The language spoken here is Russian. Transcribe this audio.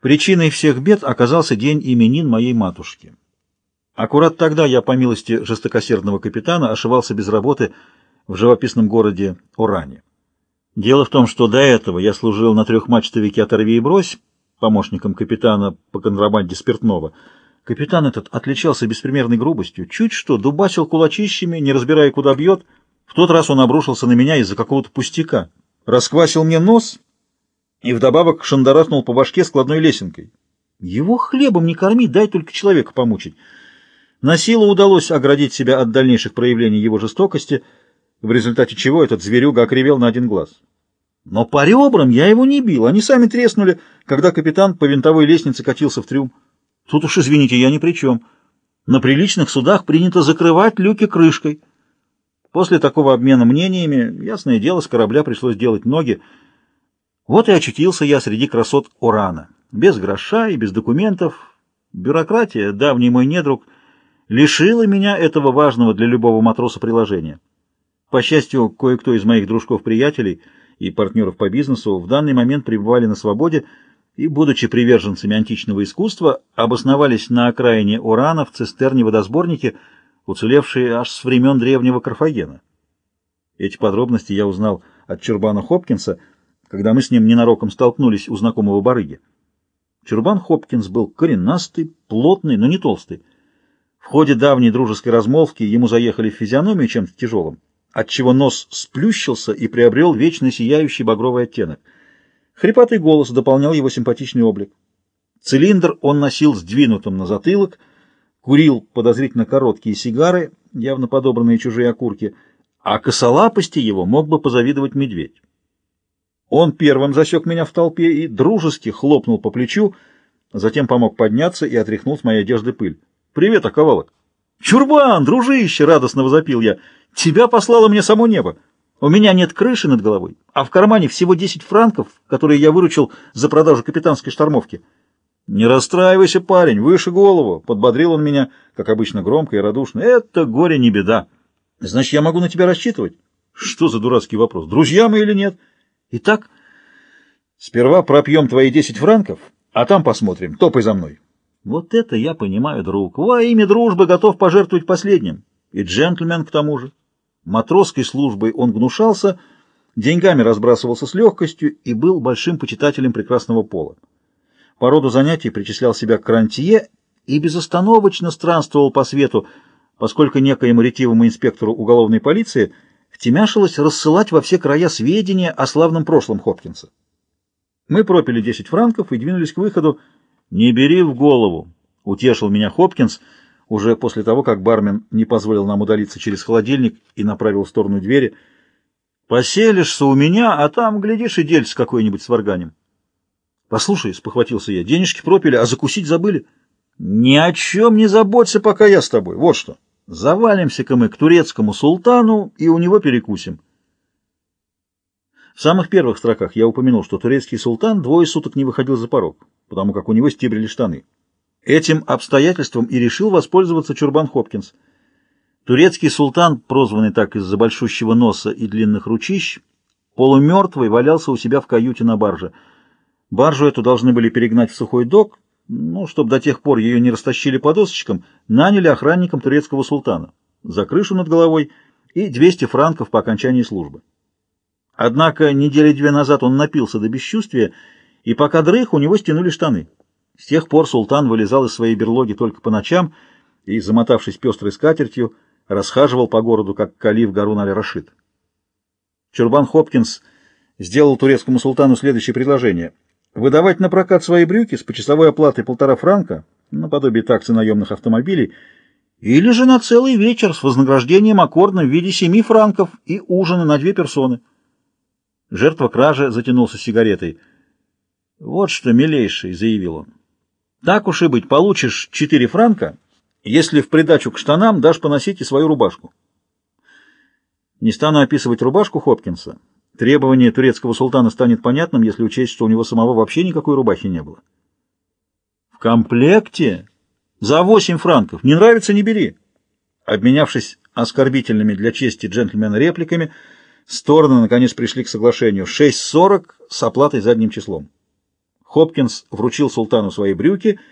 Причиной всех бед оказался день именин моей матушки. Аккурат тогда я, по милости жестокосердного капитана, ошивался без работы в живописном городе Уране. Дело в том, что до этого я служил на трехмачтовике «Оторви и брось», помощником капитана по контрабанде спиртного. Капитан этот отличался беспримерной грубостью, чуть что дубасил кулачищами, не разбирая, куда бьет. В тот раз он обрушился на меня из-за какого-то пустяка, расквасил мне нос и вдобавок шандарахнул по башке складной лесенкой. Его хлебом не корми, дай только человека помучить. На силу удалось оградить себя от дальнейших проявлений его жестокости, в результате чего этот зверюга окривел на один глаз. Но по ребрам я его не бил, они сами треснули, когда капитан по винтовой лестнице катился в трюм. Тут уж, извините, я ни при чем. На приличных судах принято закрывать люки крышкой. После такого обмена мнениями, ясное дело, с корабля пришлось делать ноги, вот и очутился я среди красот Урана. Без гроша и без документов. Бюрократия, давний мой недруг, лишила меня этого важного для любого матроса приложения. По счастью, кое-кто из моих дружков-приятелей и партнеров по бизнесу в данный момент пребывали на свободе и, будучи приверженцами античного искусства, обосновались на окраине Урана в цистерне-водосборнике, уцелевшие аж с времен древнего Карфагена. Эти подробности я узнал от Чурбана Хопкинса — когда мы с ним ненароком столкнулись у знакомого барыги. Чурбан Хопкинс был коренастый, плотный, но не толстый. В ходе давней дружеской размолвки ему заехали в физиономию чем-то тяжелым, отчего нос сплющился и приобрел вечно сияющий багровый оттенок. Хрипатый голос дополнял его симпатичный облик. Цилиндр он носил сдвинутым на затылок, курил подозрительно короткие сигары, явно подобранные чужие окурки, а косолапости его мог бы позавидовать медведь. Он первым засек меня в толпе и дружески хлопнул по плечу, затем помог подняться и отряхнул с моей одежды пыль. «Привет, оковалок!» «Чурбан, дружище!» — радостно возопил я. «Тебя послало мне само небо. У меня нет крыши над головой, а в кармане всего 10 франков, которые я выручил за продажу капитанской штормовки». «Не расстраивайся, парень, выше голову!» — подбодрил он меня, как обычно, громко и радушно. «Это горе не беда. Значит, я могу на тебя рассчитывать?» «Что за дурацкий вопрос? Друзья мы или нет?» Итак, сперва пропьем твои десять франков, а там посмотрим. Топай за мной. Вот это я понимаю, друг. Во имя дружбы готов пожертвовать последним. И джентльмен к тому же. Матросской службой он гнушался, деньгами разбрасывался с легкостью и был большим почитателем прекрасного пола. По роду занятий причислял себя к рантье и безостановочно странствовал по свету, поскольку некоему ретивому инспектору уголовной полиции – втемяшилась рассылать во все края сведения о славном прошлом Хопкинса. Мы пропили 10 франков и двинулись к выходу. «Не бери в голову», — утешил меня Хопкинс, уже после того, как бармен не позволил нам удалиться через холодильник и направил в сторону двери. «Поселишься у меня, а там, глядишь, и дельце какое-нибудь с варганем». «Послушай», — спохватился я, — «денежки пропили, а закусить забыли». «Ни о чем не заботься, пока я с тобой. Вот что». Завалимся-ка мы к турецкому султану и у него перекусим. В самых первых строках я упомянул, что турецкий султан двое суток не выходил за порог, потому как у него стебрили штаны. Этим обстоятельством и решил воспользоваться Чурбан Хопкинс. Турецкий султан, прозванный так из-за большущего носа и длинных ручищ, полумертвый валялся у себя в каюте на барже. Баржу эту должны были перегнать в сухой док, ну, чтобы до тех пор ее не растащили по досочкам, наняли охранником турецкого султана за крышу над головой и 200 франков по окончании службы. Однако недели две назад он напился до бесчувствия, и пока дрых, у него стянули штаны. С тех пор султан вылезал из своей берлоги только по ночам и, замотавшись пестрой скатертью, расхаживал по городу, как калиф Гарун аль-Рашид. Чурбан Хопкинс сделал турецкому султану следующее предложение — Выдавать на прокат свои брюки с почасовой оплатой полтора франка, наподобие таксы наемных автомобилей, или же на целый вечер с вознаграждением аккордным в виде семи франков и ужина на две персоны. Жертва кражи затянулся сигаретой. «Вот что, милейший», — заявил он, — «так уж и быть, получишь четыре франка, если в придачу к штанам дашь поносить и свою рубашку». Не стану описывать рубашку Хопкинса. Требование турецкого султана станет понятным, если учесть, что у него самого вообще никакой рубахи не было. В комплекте? За восемь франков. Не нравится — не бери. Обменявшись оскорбительными для чести джентльмена репликами, стороны наконец пришли к соглашению. 6.40 с оплатой задним числом. Хопкинс вручил султану свои брюки —